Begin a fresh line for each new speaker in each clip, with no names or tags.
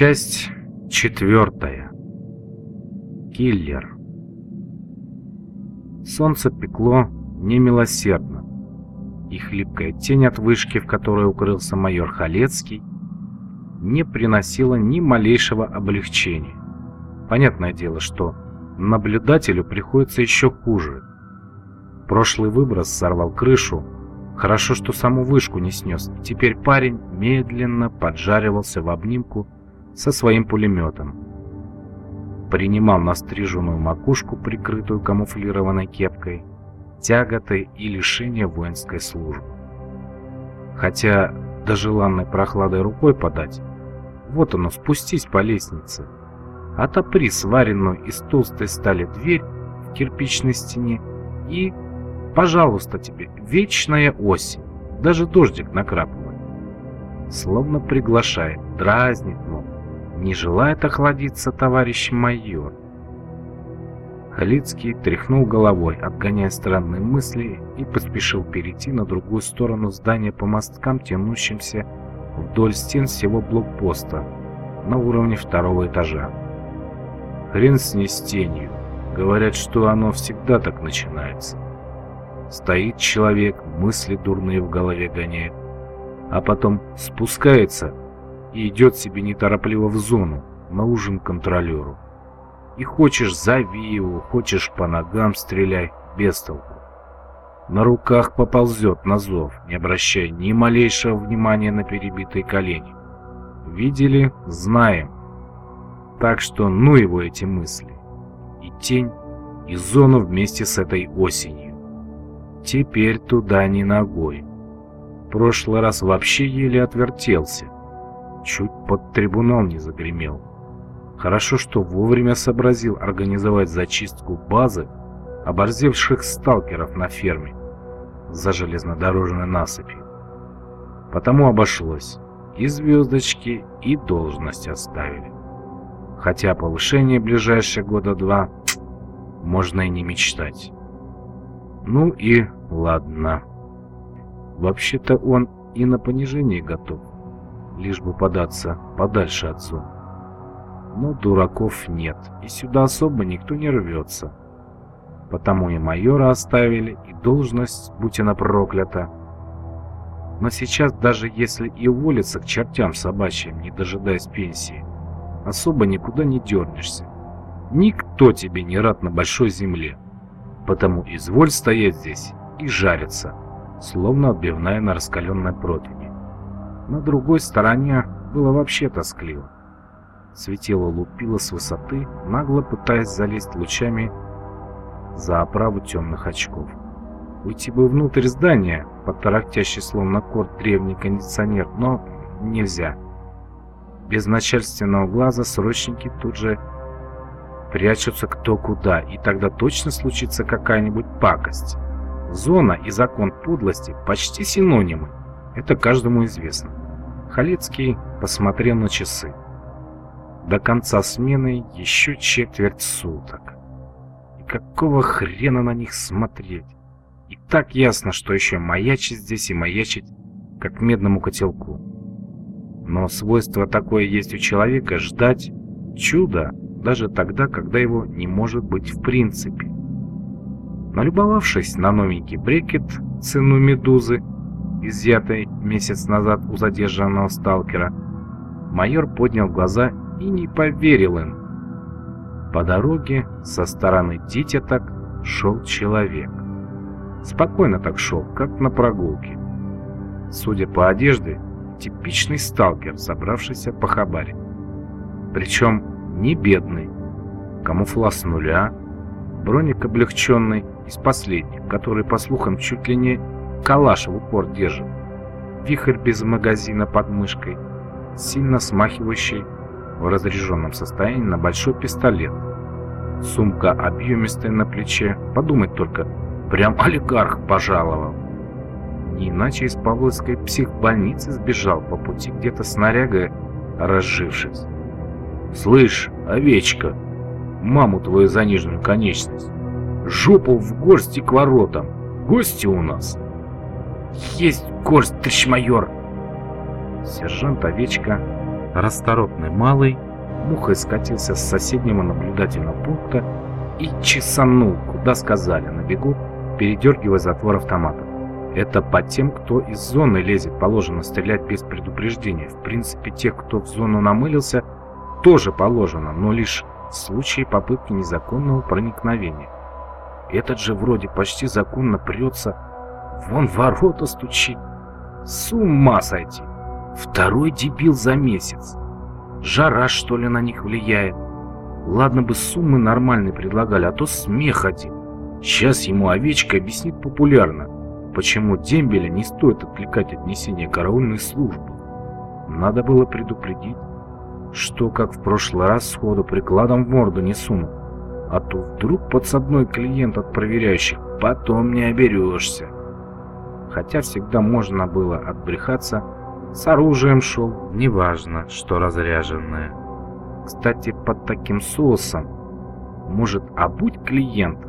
Часть четвертая. Киллер. Солнце пекло немилосердно, и хлипкая тень от вышки, в которой укрылся майор Халецкий, не приносила ни малейшего облегчения. Понятное дело, что наблюдателю приходится еще хуже. Прошлый выброс сорвал крышу, хорошо, что саму вышку не снес, теперь парень медленно поджаривался в обнимку со своим пулеметом. Принимал настриженную макушку, прикрытую камуфлированной кепкой, тяготы и лишения воинской службы. Хотя до желанной прохладой рукой подать, вот оно, спустись по лестнице, отопри сваренную из толстой стали дверь в кирпичной стене и, пожалуйста тебе, вечная осень, даже дождик накрапывает. Словно приглашает, дразнит, мол, не желает охладиться товарищ майор. Халицкий тряхнул головой, отгоняя странные мысли, и поспешил перейти на другую сторону здания по мосткам, тянущимся вдоль стен всего блокпоста на уровне второго этажа. Хрен с ней тенью. Говорят, что оно всегда так начинается. Стоит человек, мысли дурные в голове гоняет, а потом спускается и идет себе неторопливо в зону, на ужин контролеру. И хочешь зови его, хочешь по ногам стреляй, без толку. На руках поползет на зов, не обращая ни малейшего внимания на перебитые колени. Видели? Знаем. Так что ну его эти мысли. И тень, и зону вместе с этой осенью. Теперь туда ни ногой. Прошлый раз вообще еле отвертелся. Чуть под трибунал не загремел. Хорошо, что вовремя сообразил организовать зачистку базы оборзевших сталкеров на ферме за железнодорожной насыпью. Потому обошлось. И звездочки, и должность оставили. Хотя повышение ближайшие года два можно и не мечтать. Ну и ладно. Вообще-то он и на понижение готов лишь бы податься подальше от зоны. Но дураков нет, и сюда особо никто не рвется. Потому и майора оставили, и должность, будь она проклята. Но сейчас, даже если и уволиться к чертям собачьим, не дожидаясь пенсии, особо никуда не дернешься. Никто тебе не рад на большой земле. Потому изволь стоять здесь и жариться, словно отбивная на раскаленной противне. На другой стороне было вообще тоскливо. Светило лупило с высоты, нагло пытаясь залезть лучами за оправу темных очков. Уйти бы внутрь здания, под тарахтящий словно корт древний кондиционер, но нельзя. Без начальственного глаза срочники тут же прячутся кто куда, и тогда точно случится какая-нибудь пакость. Зона и закон подлости почти синонимы, это каждому известно. Халецкий посмотрел на часы. До конца смены еще четверть суток. И какого хрена на них смотреть? И так ясно, что еще маячить здесь и маячить, как медному котелку. Но свойство такое есть у человека ждать чуда даже тогда, когда его не может быть в принципе. Налюбовавшись на новенький брекет цену медузы, изъятой месяц назад у задержанного сталкера, майор поднял глаза и не поверил им. По дороге со стороны так шел человек. Спокойно так шел, как на прогулке. Судя по одежде, типичный сталкер, собравшийся по хабаре. Причем не бедный. Камуфлаж с нуля, броник облегченный из последних, который, по слухам, чуть ли не Калаш в упор держит. Вихрь без магазина под мышкой, сильно смахивающий в разряженном состоянии на большой пистолет. Сумка объемистая на плече, подумать только, прям олигарх пожаловал. Не иначе из Павловской психбольницы сбежал по пути где-то снаряга, разжившись. «Слышь, овечка, маму твою за нижнюю конечность, жопу в горсти к воротам, гости у нас!»
Есть горсть, товарищ майор.
Сержант Овечка Расторопный малый мухой скатился с соседнего наблюдательного пункта и чесанул, куда сказали, на бегу, передергивая затвор автомата. Это по тем, кто из зоны лезет, положено стрелять без предупреждения. В принципе, тех, кто в зону намылился, тоже положено, но лишь в случае попытки незаконного проникновения. Этот же вроде почти законно прется, вон ворота стучит. С ума сойти! Второй дебил за месяц. Жара, что ли, на них влияет? Ладно бы суммы нормальные предлагали, а то смех один. Сейчас ему овечка объяснит популярно, почему дембеля не стоит отвлекать от несения караульной службы. Надо было предупредить, что, как в прошлый раз, сходу прикладом в морду не суну. А то вдруг подсадной клиент от проверяющих, потом не оберешься. Хотя всегда можно было отбрехаться, с оружием шел, неважно, что разряженное. Кстати, под таким соусом может обуть клиента.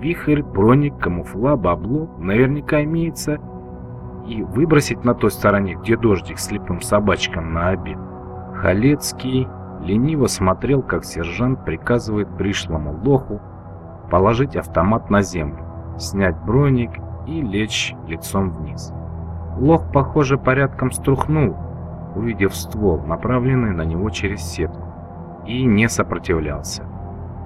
Вихрь, броник, камуфла, бабло наверняка имеется и выбросить на той стороне, где дождик слепым собачкам на обед. Халецкий лениво смотрел, как сержант приказывает пришлому лоху положить автомат на землю, снять броник и лечь лицом вниз. Лох, похоже, порядком струхнул, увидев ствол, направленный на него через сетку, и не сопротивлялся.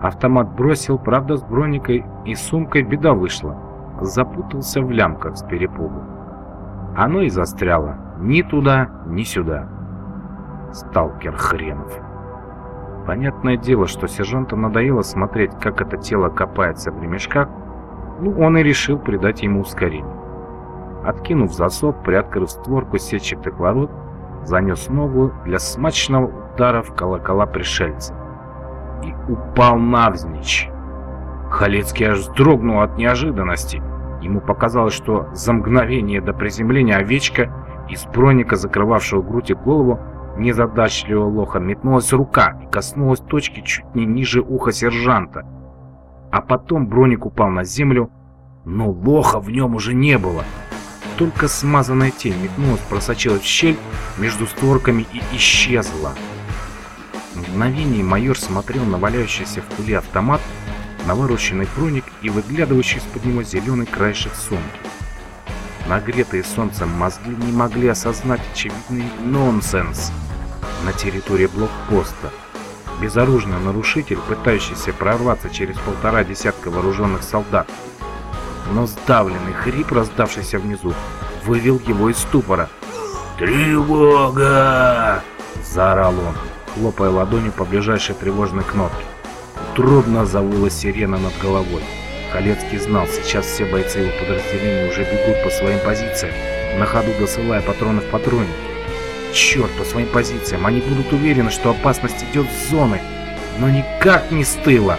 Автомат бросил, правда, с броникой и сумкой беда вышла. Запутался в лямках с перепугу. Оно и застряло. Ни туда, ни сюда. Сталкер хренов. Понятное дело, что сержанту надоело смотреть, как это тело копается в ремешках, ну, он и решил придать ему ускорение. Откинув засов, приоткрыв створку сетчатых ворот, занес ногу для смачного удара в колокола пришельца. И упал навзничь. Халецкий аж вздрогнул от неожиданности. Ему показалось, что за мгновение до приземления овечка из броника, закрывавшего грудь и голову, незадачливого лоха метнулась рука и коснулась точки чуть не ниже уха сержанта. А потом броник упал на землю, но лоха в нем уже не было. Только смазанная тень метнулась, просочилась в щель между створками и исчезла. В мгновение майор смотрел на валяющийся в пуле автомат, на вырощенный броник и выглядывающий из-под него зеленый краешек сумки. Нагретые солнцем мозги не могли осознать очевидный нонсенс на территории блокпоста. Безоружный нарушитель, пытающийся прорваться через полтора десятка вооруженных солдат, но сдавленный хрип, раздавшийся внизу, вывел его из ступора. «Тревога!» – заорал он, хлопая ладонью по ближайшей тревожной кнопке. Трудно завыла сирена над головой. Халецкий знал, сейчас все бойцы его подразделения уже бегут по своим позициям, на ходу досылая патроны в патронник. Черт, по своим позициям, они будут уверены, что опасность идет с зоны, но никак не с тыла.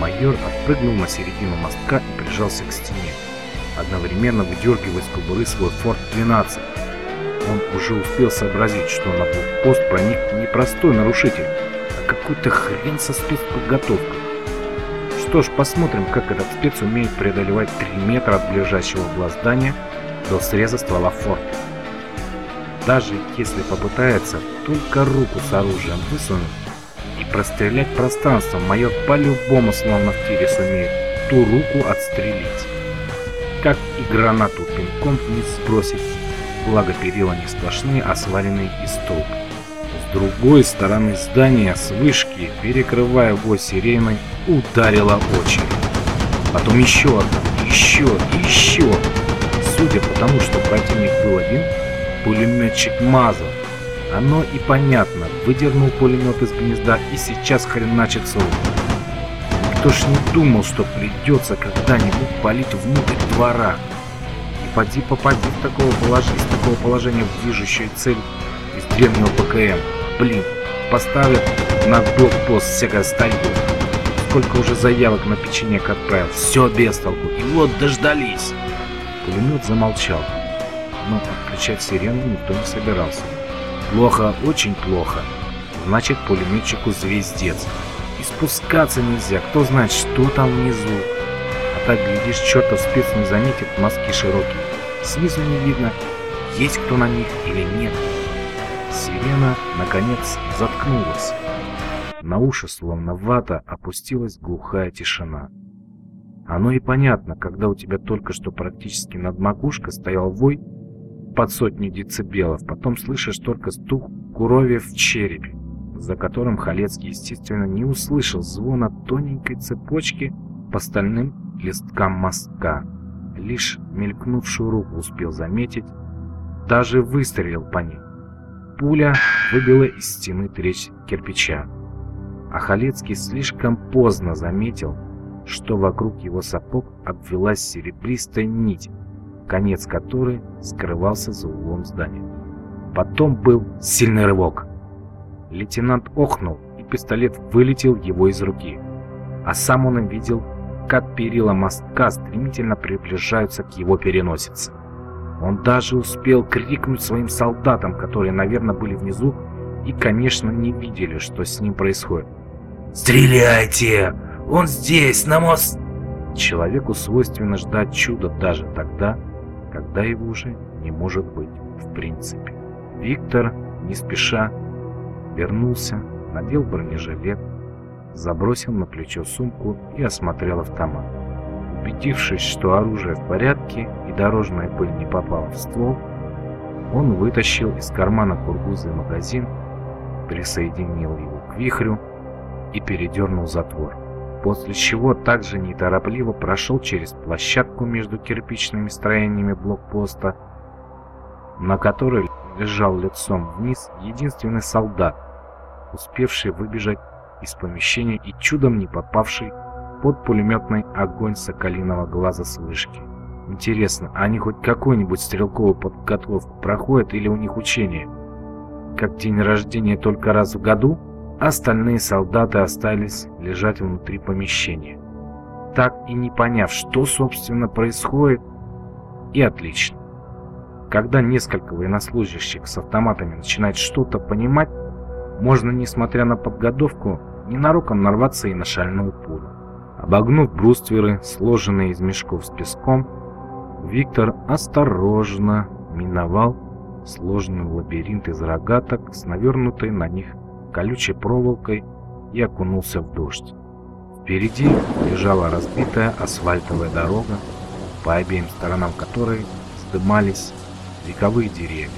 Майор отпрыгнул на середину мостка и прижался к стене, одновременно выдергивая из кобуры свой Форт-12. Он уже успел сообразить, что на блокпост проник не простой нарушитель, а какой-то хрен со спецподготовкой. Что ж, посмотрим, как этот спец умеет преодолевать 3 метра от ближайшего угла здания до среза ствола форта. Даже если попытается только руку с оружием высунуть, и прострелять пространство майор по-любому словно в тире сумеет ту руку отстрелить. Как и гранату пинком вниз сбросить, благо перила не сплошные, а сваленные из столб. С другой стороны здания с вышки, перекрывая его сиреной, ударила очередь. Потом еще одна, еще еще. Судя по тому, что противник был один, пулеметчик мазал. Оно и понятно, выдернул пулемет из гнезда и сейчас хреначит ссылку. Никто ж не думал, что придется когда-нибудь палить внутрь двора. И поди попади в такого положения, из такого положения в движущую цель из древнего ПКМ. Блин, поставят на блокпост всякое старье. Сколько уже заявок на печенек отправил, все без толку. И вот дождались. Пулемет замолчал, но отключать сирену никто не собирался. Плохо, очень плохо. Значит, пулеметчику звездец. И спускаться нельзя, кто знает, что там внизу. А так, глядишь, чертов спец не заметит, мазки широкие. Снизу не видно, есть кто на них или нет. Сирена, наконец, заткнулась. На уши, словно вата, опустилась глухая тишина. Оно и понятно, когда у тебя только что практически над макушкой стоял вой под сотню децибелов, потом слышишь только стук курови в черепе, за которым Халецкий, естественно, не услышал звона тоненькой цепочки по стальным листкам мостка. Лишь мелькнувшую руку успел заметить, даже выстрелил по ней. Пуля выбила из стены треть кирпича. А Халецкий слишком поздно заметил, что вокруг его сапог обвелась серебристая нить, конец которой скрывался за углом здания. Потом был сильный рывок. Лейтенант охнул, и пистолет вылетел его из руки. А сам он видел, как перила мостка стремительно приближаются к его переносице. Он даже успел крикнуть своим солдатам, которые, наверное, были внизу и, конечно, не видели, что с ним происходит. «Стреляйте! Он здесь, на мост!» Человеку свойственно ждать чуда даже тогда, когда его уже не может быть в принципе. Виктор, не спеша, вернулся, надел бронежилет, забросил на плечо сумку и осмотрел автомат. Убедившись, что оружие в порядке и дорожная пыль не попала в ствол, он вытащил из кармана кургузый магазин, присоединил его к вихрю и передернул затвор. После чего также неторопливо прошел через площадку между кирпичными строениями блокпоста, на которой лежал лицом вниз единственный солдат, успевший выбежать из помещения и чудом не попавший под пулеметный огонь соколиного глаза с вышки. Интересно, они хоть какую-нибудь стрелковую подготовку проходят или у них учения? Как день рождения только раз в году? Остальные солдаты остались лежать внутри помещения, так и не поняв, что собственно происходит, и отлично. Когда несколько военнослужащих с автоматами начинают что-то понимать, можно, несмотря на подготовку, ненароком нарваться и на шальную пулю. Обогнув брустверы, сложенные из мешков с песком, Виктор осторожно миновал сложный лабиринт из рогаток с навернутой на них колючей проволокой и окунулся в дождь. Впереди лежала разбитая асфальтовая дорога, по обеим сторонам которой вздымались вековые деревья,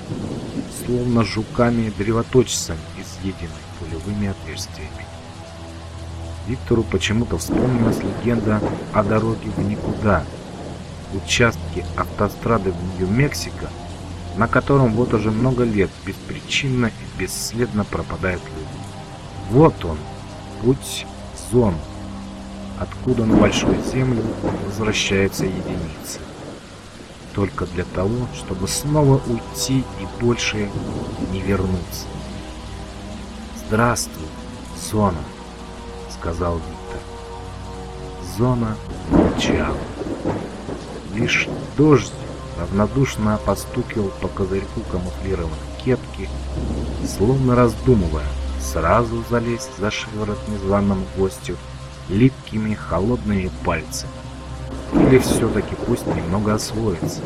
словно жуками-древоточцами, изъедены пулевыми отверстиями. Виктору почему-то вспомнилась легенда о дороге в никуда, участке автострады в Нью-Мексико, на котором вот уже много лет беспричинно и бесследно пропадают люди. Вот он, путь зон, откуда на Большую Землю возвращаются единицы. Только для того, чтобы снова уйти и больше не вернуться. «Здравствуй, зона», — сказал Виктор. Зона молчала. Лишь дождь равнодушно постукивал по козырьку камуфлированной кепки, словно раздумывая, сразу залезть за шиворот незваному гостю липкими холодными пальцами. Или все-таки пусть немного освоится.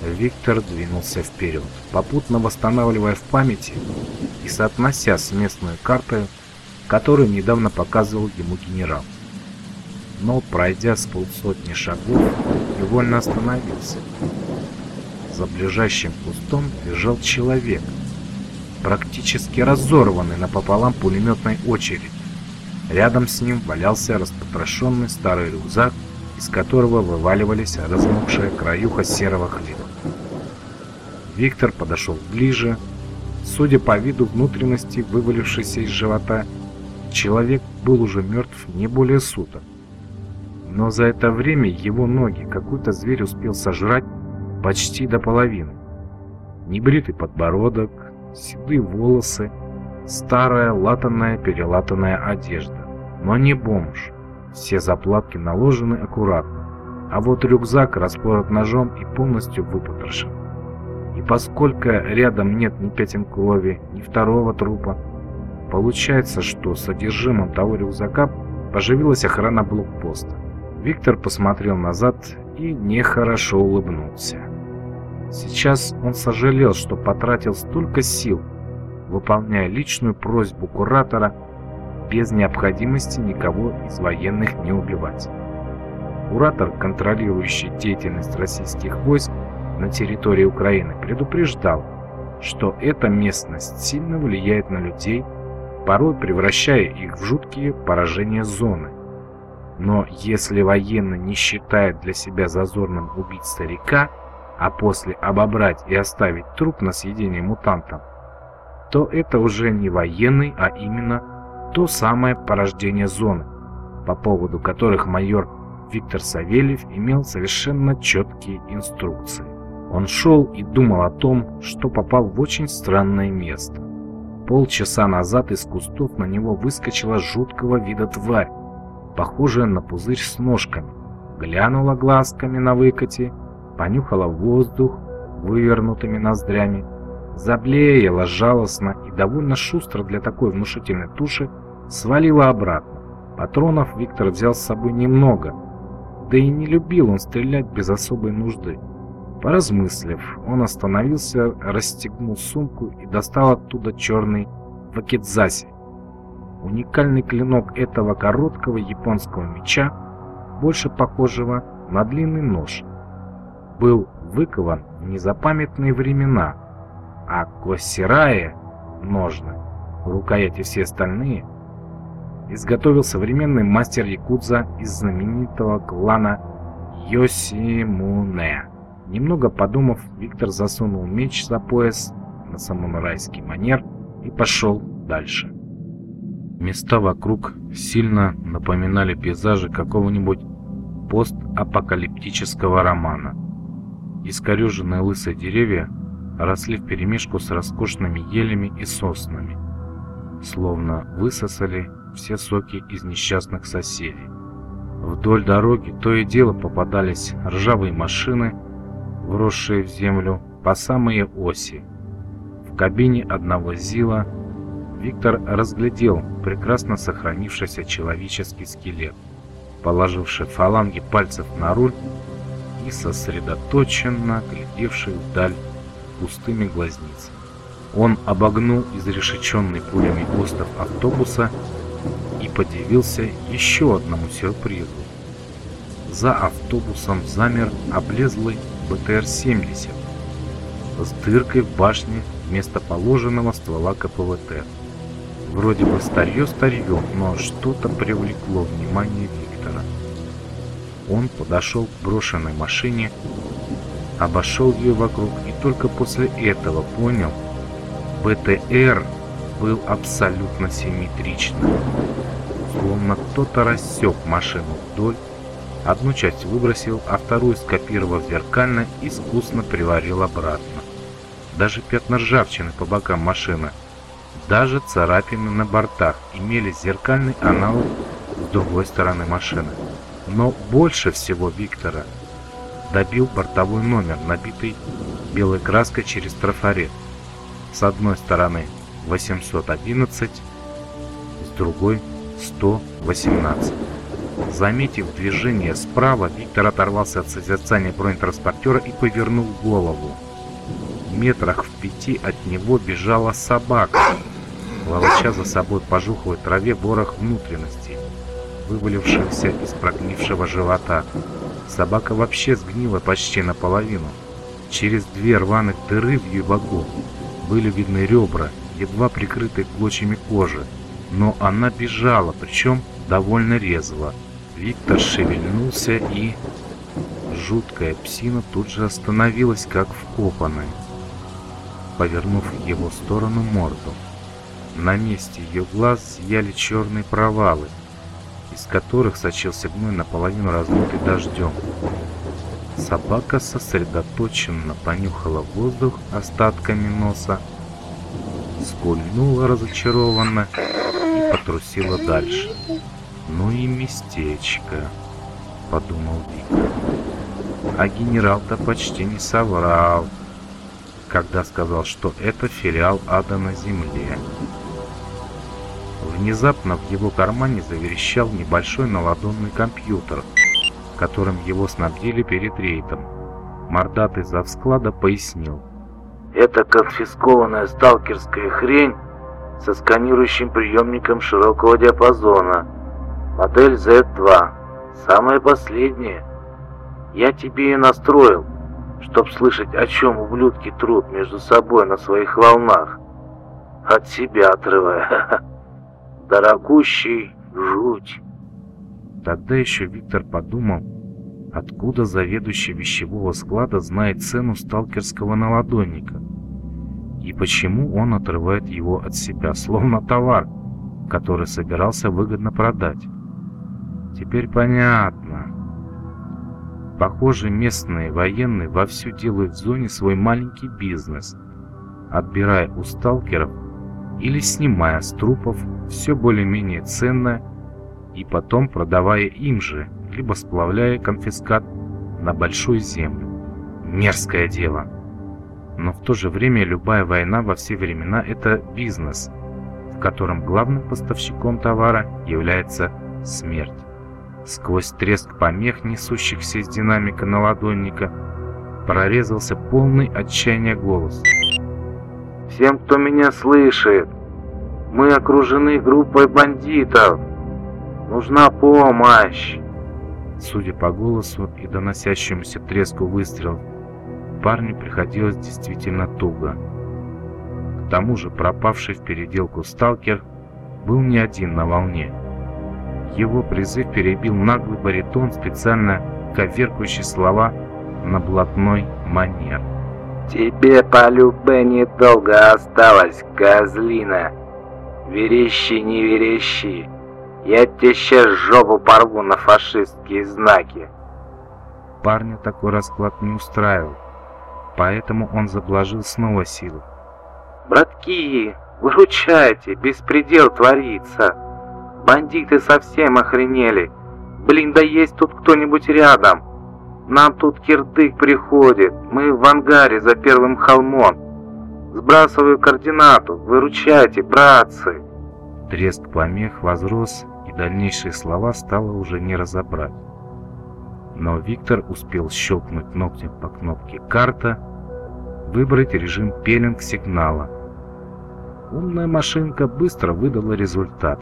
Виктор двинулся вперед, попутно восстанавливая в памяти и соотнося с местной картой, которую недавно показывал ему генерал но, пройдя с полсотни шагов, невольно остановился. За ближайшим кустом лежал человек, практически разорванный напополам пулеметной очередь. Рядом с ним валялся распотрошенный старый рюкзак, из которого вываливались размокшая краюха серого хлеба. Виктор подошел ближе. Судя по виду внутренности, вывалившейся из живота, человек был уже мертв не более суток но за это время его ноги какой-то зверь успел сожрать почти до половины. Небритый подбородок, седые волосы, старая латанная перелатанная одежда. Но не бомж. Все заплатки наложены аккуратно, а вот рюкзак распорот ножом и полностью выпотрошен. И поскольку рядом нет ни пятен крови, ни второго трупа, получается, что содержимым того рюкзака поживилась охрана блокпоста. Виктор посмотрел назад и нехорошо улыбнулся. Сейчас он сожалел, что потратил столько сил выполняя личную просьбу куратора без необходимости никого из военных не убивать. Куратор, контролирующий деятельность российских войск на территории Украины, предупреждал, что эта местность сильно влияет на людей, порой превращая их в жуткие поражения зоны. Но если военный не считает для себя зазорным убить старика, а после обобрать и оставить труп на съедение мутантам, то это уже не военный, а именно то самое порождение зоны, по поводу которых майор Виктор Савельев имел совершенно четкие инструкции. Он шел и думал о том, что попал в очень странное место. Полчаса назад из кустов на него выскочила жуткого вида тварь, похожая на пузырь с ножками, глянула глазками на выкате, понюхала воздух вывернутыми ноздрями, заблеяла жалостно и довольно шустро для такой внушительной туши свалила обратно. Патронов Виктор взял с собой немного, да и не любил он стрелять без особой нужды. Поразмыслив, он остановился, расстегнул сумку и достал оттуда черный вакидзаси. Уникальный клинок этого короткого японского меча, больше похожего на длинный нож, был выкован в незапамятные времена, а косирая ножны, рукояти все остальные, изготовил современный мастер якудза из знаменитого клана Йосимуне. Немного подумав, Виктор засунул меч за пояс на самурайский манер и пошел дальше. Места вокруг сильно напоминали пейзажи какого-нибудь постапокалиптического романа. Искореженные лысые деревья росли вперемешку с роскошными елями и соснами, словно высосали все соки из несчастных соседей. Вдоль дороги то и дело попадались ржавые машины, вросшие в землю по самые оси. В кабине одного ЗИЛа Виктор разглядел прекрасно сохранившийся человеческий скелет, положивший фаланги пальцев на руль и сосредоточенно глядевший вдаль пустыми глазницами. Он обогнул изрешеченный пулями остов автобуса и подивился еще одному сюрпризу. За автобусом замер облезлый БТР-70 с дыркой в башне вместо положенного ствола КПВТ. Вроде бы старье-старье, но что-то привлекло внимание Виктора. Он подошел к брошенной машине, обошел ее вокруг и только после этого понял, БТР был абсолютно симметричным. Словно кто-то рассек машину вдоль, одну часть выбросил, а вторую, скопировав зеркально, искусно приварил обратно. Даже пятна ржавчины по бокам машины, даже царапины на бортах имели зеркальный аналог с другой стороны машины. Но больше всего Виктора добил бортовой номер, набитый белой краской через трафарет. С одной стороны 811, с другой 118. Заметив движение справа, Виктор оторвался от созерцания бронетранспортера и повернул голову. В метрах в пяти от него бежала собака, волоча за собой по жухлой траве ворох внутренностей, вывалившихся из прогнившего живота. Собака вообще сгнила почти наполовину. Через две рваных дыры в ее были видны ребра, едва прикрытые клочьями кожи. Но она бежала, причем довольно резво. Виктор шевельнулся и... Жуткая псина тут же остановилась, как вкопанная, повернув в его сторону морду. На месте ее глаз зияли черные провалы, из которых сочился гной наполовину размытый дождем. Собака сосредоточенно понюхала воздух остатками носа, скульнула разочарованно и потрусила дальше. «Ну и местечко», — подумал Вик. А генерал-то почти не соврал, когда сказал, что это филиал ада на земле. Внезапно в его кармане заверещал небольшой наладонный компьютер, которым его снабдили перед рейдом. Мордатый завсклада пояснил.
«Это конфискованная сталкерская хрень со сканирующим приемником широкого диапазона. Модель Z2. Самая последняя. Я тебе ее настроил, чтоб слышать, о чем ублюдки труд между собой на своих волнах. От себя отрывая. Дорогущий жуть.
Тогда еще Виктор подумал, откуда заведующий вещевого склада знает цену сталкерского наладонника и почему он отрывает его от себя, словно товар, который собирался выгодно продать. Теперь понятно. Похоже, местные военные вовсю делают в зоне свой маленький бизнес, отбирая у сталкеров или снимая с трупов все более-менее ценное и потом продавая им же, либо сплавляя конфискат на большую землю. Мерзкое дело. Но в то же время любая война во все времена – это бизнес, в котором главным поставщиком товара является смерть. Сквозь треск помех, несущихся из динамика на ладонника, прорезался полный отчаяния голос.
«Всем, кто меня слышит, мы окружены группой бандитов. Нужна помощь!»
Судя по голосу и доносящемуся треску выстрелов, парню приходилось действительно туго. К тому же пропавший в переделку сталкер был не один на волне. Его призыв перебил наглый баритон, специально коверкающий слова на блатной манер.
«Тебе по любе недолго осталось, козлина. Верещи, не верещи. Я тебе сейчас жопу порву на фашистские знаки».
Парня такой расклад не устраивал поэтому он заблажил снова силу.
«Братки, выручайте, беспредел творится! Бандиты совсем охренели! Блин, да есть тут кто-нибудь рядом! Нам тут кирдык приходит, мы в ангаре за первым холмом! Сбрасываю координату, выручайте, братцы!»
Треск помех возрос, и дальнейшие слова стало уже не разобрать но Виктор успел щелкнуть ногтем по кнопке «Карта», выбрать режим пеленг сигнала. Умная машинка быстро выдала результат.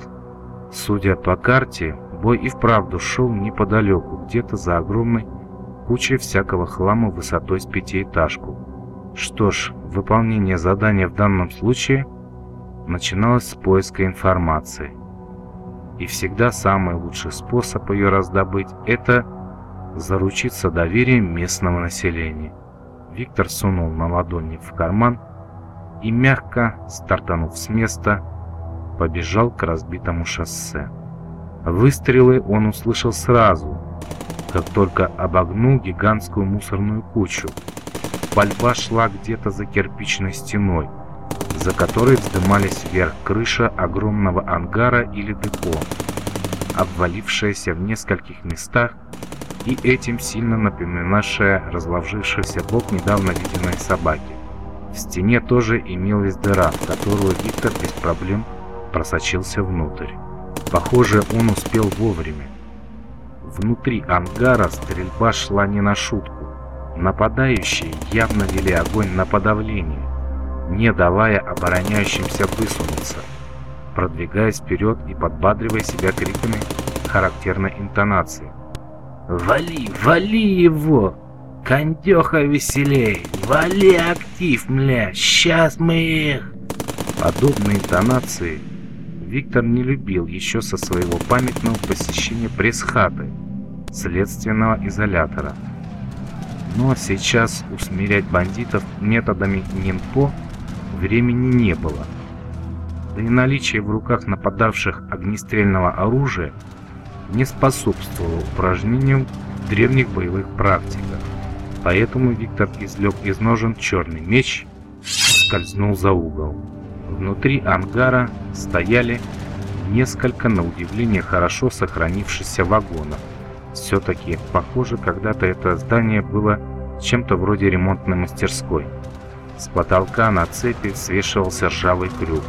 Судя по карте, бой и вправду шел неподалеку, где-то за огромной кучей всякого хлама высотой с пятиэтажку. Что ж, выполнение задания в данном случае начиналось с поиска информации. И всегда самый лучший способ ее раздобыть – это заручиться доверием местного населения. Виктор сунул на ладони в карман и, мягко стартанув с места, побежал к разбитому шоссе. Выстрелы он услышал сразу, как только обогнул гигантскую мусорную кучу. Пальба шла где-то за кирпичной стеной, за которой вздымались вверх крыша огромного ангара или депо, обвалившаяся в нескольких местах и этим сильно напоминавшая разложившийся бок недавно виденной собаки. В стене тоже имелась дыра, в которую Виктор без проблем просочился внутрь. Похоже, он успел вовремя. Внутри ангара стрельба шла не на шутку. Нападающие явно вели огонь на подавление, не давая обороняющимся высунуться, продвигаясь вперед и подбадривая себя криками характерной интонации. Вали, вали его! Кондеха веселей! Вали актив, мля! Сейчас мы их!» Подобные интонации Виктор не любил еще со своего памятного посещения пресс-хаты, следственного изолятора. Но сейчас усмирять бандитов методами НИНПО времени не было. Да и наличие в руках нападавших огнестрельного оружия – не способствовало упражнениям в древних боевых практиках. Поэтому Виктор извлек из ножен черный меч и скользнул за угол. Внутри ангара стояли несколько, на удивление, хорошо сохранившихся вагонов. Все-таки, похоже, когда-то это здание было чем-то вроде ремонтной мастерской. С потолка на цепи свешивался ржавый крюк,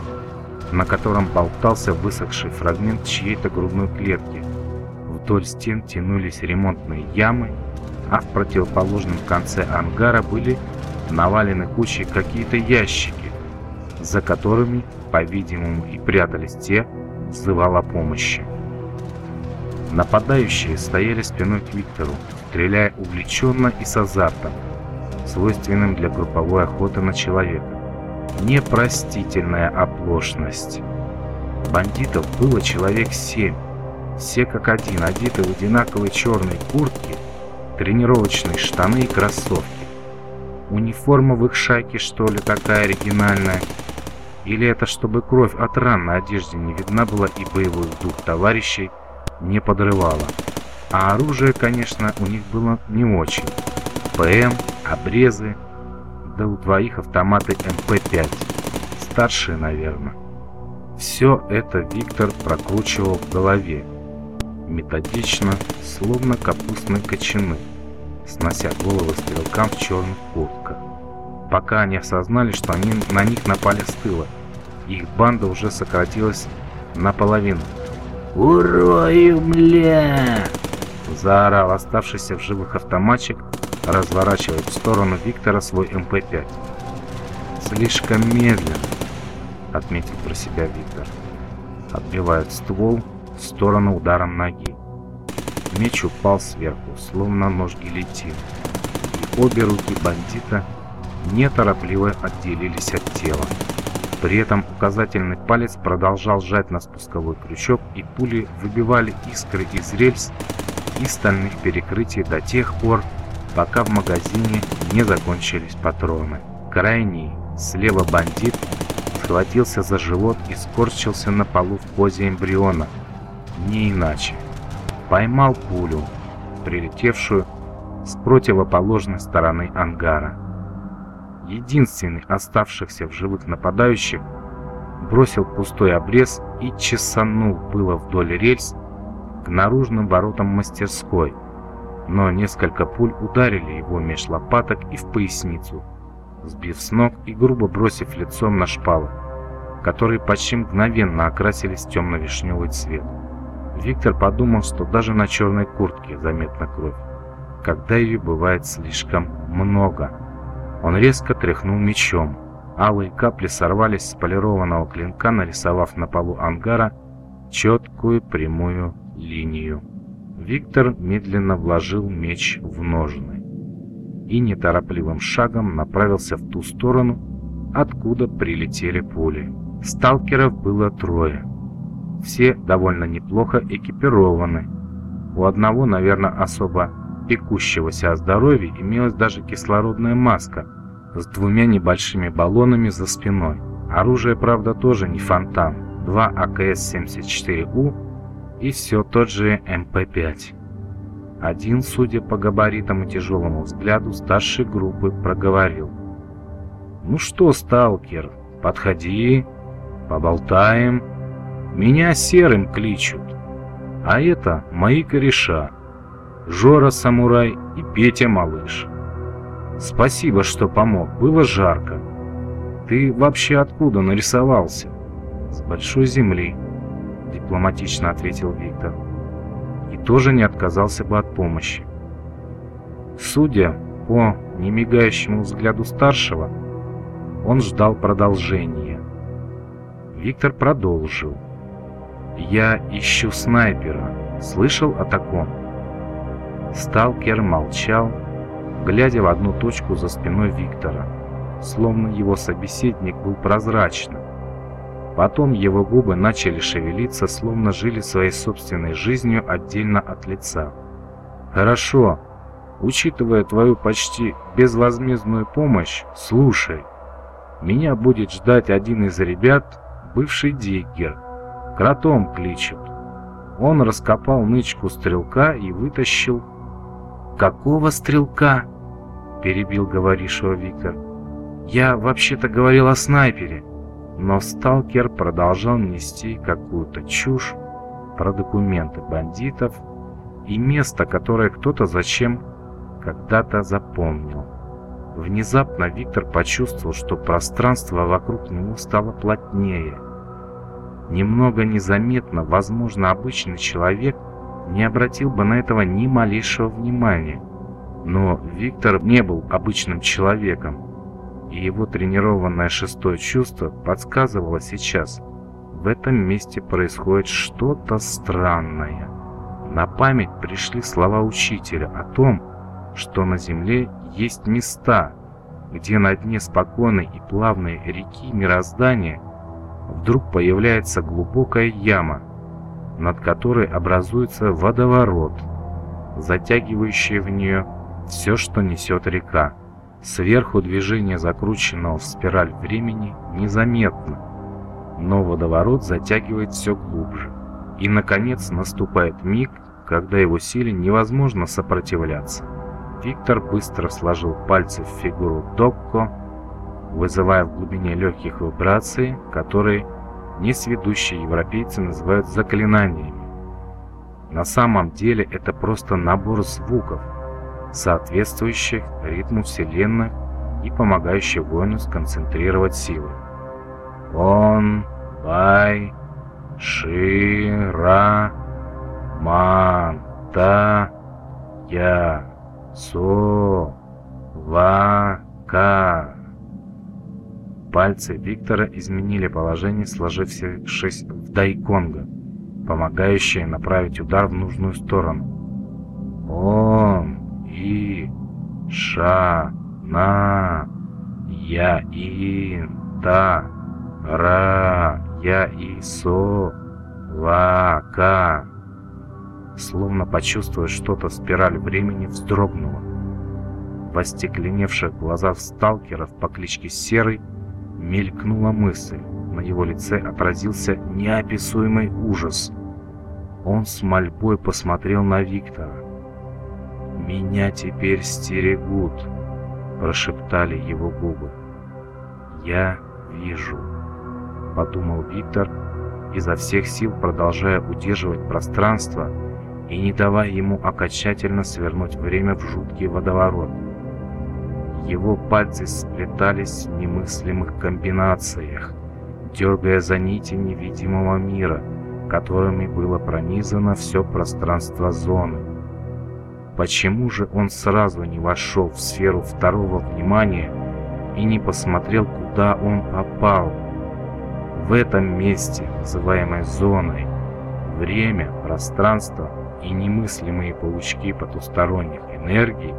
на котором болтался высохший фрагмент чьей-то грудной клетки, Вдоль стен тянулись ремонтные ямы, а в противоположном конце ангара были навалены кучей какие-то ящики, за которыми, по-видимому, и прятались те, взывал помощи. Нападающие стояли спиной к Виктору, стреляя увлеченно и с азартом, свойственным для групповой охоты на человека. Непростительная оплошность. Бандитов было человек семь, все как один, одеты в одинаковые черные куртки, тренировочные штаны и кроссовки. Униформа в их шайке, что ли, такая оригинальная? Или это чтобы кровь от ран на одежде не видна была и боевой дух товарищей не подрывала? А оружие, конечно, у них было не очень. ПМ, обрезы, да у двоих автоматы МП-5. Старшие, наверное. Все это Виктор прокручивал в голове. Методично, словно капустные кочаны, снося головы стрелкам в черных куртках. Пока они осознали, что они на них напали с тыла. Их банда уже сократилась наполовину.
«Урои, бля!»
Заорал оставшийся в живых автоматчик, разворачивая в сторону Виктора свой МП-5. «Слишком медленно», — отметил про себя Виктор. Отбивает ствол в сторону ударом ноги. Меч упал сверху, словно нож гильотин. И обе руки бандита неторопливо отделились от тела. При этом указательный палец продолжал сжать на спусковой крючок, и пули выбивали искры из рельс и стальных перекрытий до тех пор, пока в магазине не закончились патроны. Крайний, слева бандит, схватился за живот и скорчился на полу в позе эмбриона. Не иначе. Поймал пулю, прилетевшую с противоположной стороны ангара. Единственный оставшихся в живых нападающих бросил пустой обрез и чесанул было вдоль рельс к наружным воротам мастерской, но несколько пуль ударили его меж лопаток и в поясницу, сбив с ног и грубо бросив лицом на шпалы, которые почти мгновенно окрасились темно-вишневый цвет. Виктор подумал, что даже на черной куртке заметна кровь, когда ее бывает слишком много. Он резко тряхнул мечом. Алые капли сорвались с полированного клинка, нарисовав на полу ангара четкую прямую линию. Виктор медленно вложил меч в ножны и неторопливым шагом направился в ту сторону, откуда прилетели пули. Сталкеров было трое. Все довольно неплохо экипированы. У одного, наверное, особо пекущегося о здоровье имелась даже кислородная маска с двумя небольшими баллонами за спиной. Оружие, правда, тоже не фонтан. Два АКС-74У и все тот же МП-5. Один, судя по габаритам и тяжелому взгляду, старшей группы проговорил. «Ну что, сталкер, подходи, поболтаем. Меня серым кличут, а это мои кореша, Жора Самурай и Петя Малыш. Спасибо, что помог, было жарко. Ты вообще откуда нарисовался? С большой земли» дипломатично ответил Виктор. И тоже не отказался бы от помощи. Судя по немигающему взгляду старшего, он ждал продолжения. Виктор продолжил. «Я ищу снайпера. Слышал о таком?» Сталкер молчал, глядя в одну точку за спиной Виктора, словно его собеседник был прозрачным. Потом его губы начали шевелиться, словно жили своей собственной жизнью отдельно от лица. «Хорошо. Учитывая твою почти безвозмездную помощь, слушай. Меня будет ждать один из ребят, бывший диггер. Кротом кличут. Он раскопал нычку стрелка и вытащил... «Какого стрелка?» – перебил говорившего Виктор. «Я вообще-то говорил о снайпере». Но сталкер продолжал нести какую-то чушь про документы бандитов и место, которое кто-то зачем когда-то запомнил. Внезапно Виктор почувствовал, что пространство вокруг него стало плотнее. Немного незаметно, возможно, обычный человек не обратил бы на этого ни малейшего внимания. Но Виктор не был обычным человеком и его тренированное шестое чувство подсказывало сейчас, в этом месте происходит что-то странное. На память пришли слова учителя о том, что на Земле есть места, где на дне спокойной и плавной реки мироздания вдруг появляется глубокая яма, над которой образуется водоворот, затягивающий в нее все, что несет река. Сверху движение закрученного в спираль времени незаметно, но водоворот затягивает все глубже. И, наконец, наступает миг, когда его силе невозможно сопротивляться. Виктор быстро сложил пальцы в фигуру Докко, вызывая в глубине легких вибрации, которые несведущие европейцы называют заклинаниями. На самом деле это просто набор звуков, соответствующих ритму Вселенной и помогающих воину сконцентрировать силы. Он, Бай, Шира, Ман, Та, Я, Со, Ва, Ка. Пальцы Виктора изменили положение, сложившись в дайконга, помогающее направить удар в нужную сторону. Он, И, Ша, На, Я, Ин, Та, Ра, Я, И, Со, Ва, Ка. Словно почувствуя что-то, спираль времени вздрогнула. В остекленевших глазах сталкеров по кличке Серый мелькнула мысль. На его лице отразился неописуемый ужас. Он с мольбой посмотрел на Виктора. «Меня теперь стерегут», — прошептали его губы. «Я вижу», — подумал Виктор, изо всех сил продолжая удерживать пространство и не давая ему окончательно свернуть время в жуткий водоворот. Его пальцы сплетались в немыслимых комбинациях, дергая за нити невидимого мира, которыми было пронизано все пространство зоны. Почему же он сразу не вошел в сферу второго внимания и не посмотрел, куда он попал? В этом месте, называемой зоной, время, пространство и немыслимые паучки потусторонних энергий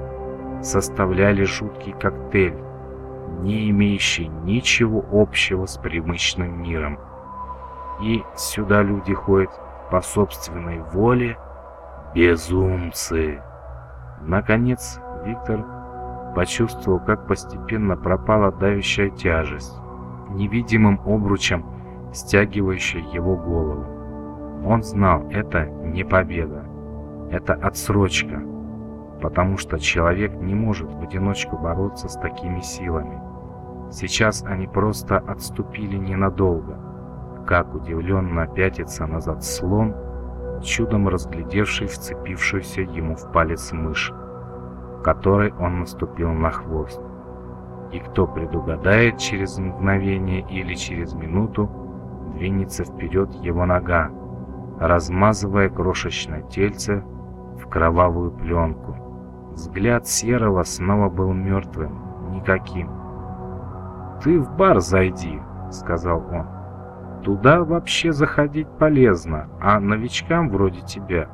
составляли жуткий коктейль, не имеющий ничего общего с привычным миром. И сюда люди ходят по собственной воле, безумцы. Наконец, Виктор почувствовал, как постепенно пропала давящая тяжесть, невидимым обручем стягивающая его голову. Он знал, это не победа, это отсрочка, потому что человек не может в одиночку бороться с такими силами. Сейчас они просто отступили ненадолго, как удивленно пятится назад слон, чудом разглядевший вцепившуюся ему в палец мышь, которой он наступил на хвост. И кто предугадает через мгновение или через минуту, двинется вперед его нога, размазывая крошечное тельце в кровавую пленку. Взгляд Серого снова был мертвым, никаким. «Ты в бар зайди», — сказал он. «Туда вообще заходить полезно, а новичкам вроде тебя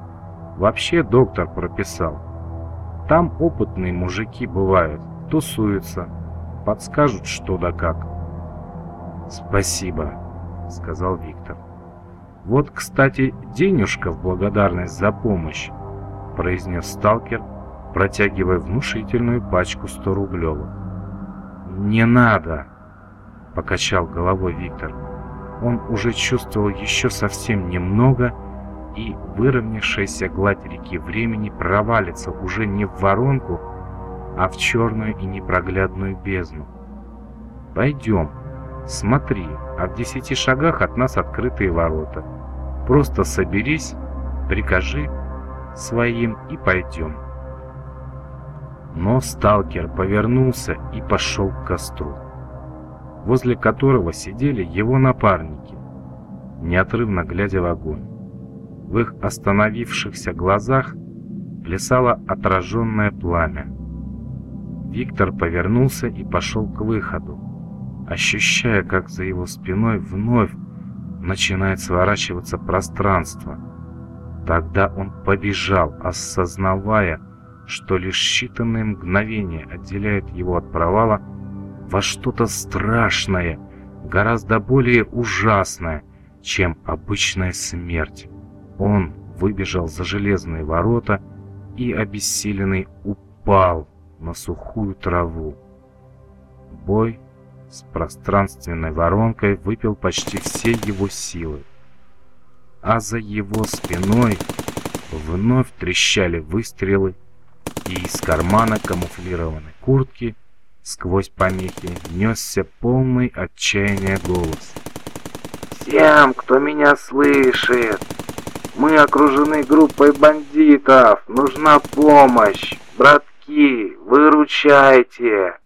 вообще доктор прописал. Там опытные мужики бывают, тусуются, подскажут что да как». «Спасибо», — сказал Виктор. «Вот, кстати, денежка в благодарность за помощь», — произнес сталкер, — протягивая внушительную пачку 100 рублевых. «Не надо!» — покачал головой Виктор. Он уже чувствовал еще совсем немного, и выровнявшаяся гладь реки времени провалится уже не в воронку, а в черную и непроглядную бездну. «Пойдем, смотри, а в десяти шагах от нас открытые ворота. Просто соберись, прикажи своим и пойдем». Но сталкер повернулся и пошел к костру, возле которого сидели его напарники, неотрывно глядя в огонь. В их остановившихся глазах плясало отраженное пламя. Виктор повернулся и пошел к выходу, ощущая, как за его спиной вновь начинает сворачиваться пространство. Тогда он побежал, осознавая, что лишь считанные мгновения отделяют его от провала во что-то страшное, гораздо более ужасное, чем обычная смерть. Он выбежал за железные ворота и, обессиленный, упал на сухую траву. Бой с пространственной воронкой выпил почти все его силы, а за его спиной вновь трещали выстрелы, и из кармана камуфлированной куртки сквозь помехи несся полный отчаяния голос.
«Всем, кто меня слышит, мы окружены группой бандитов, нужна помощь, братки, выручайте!»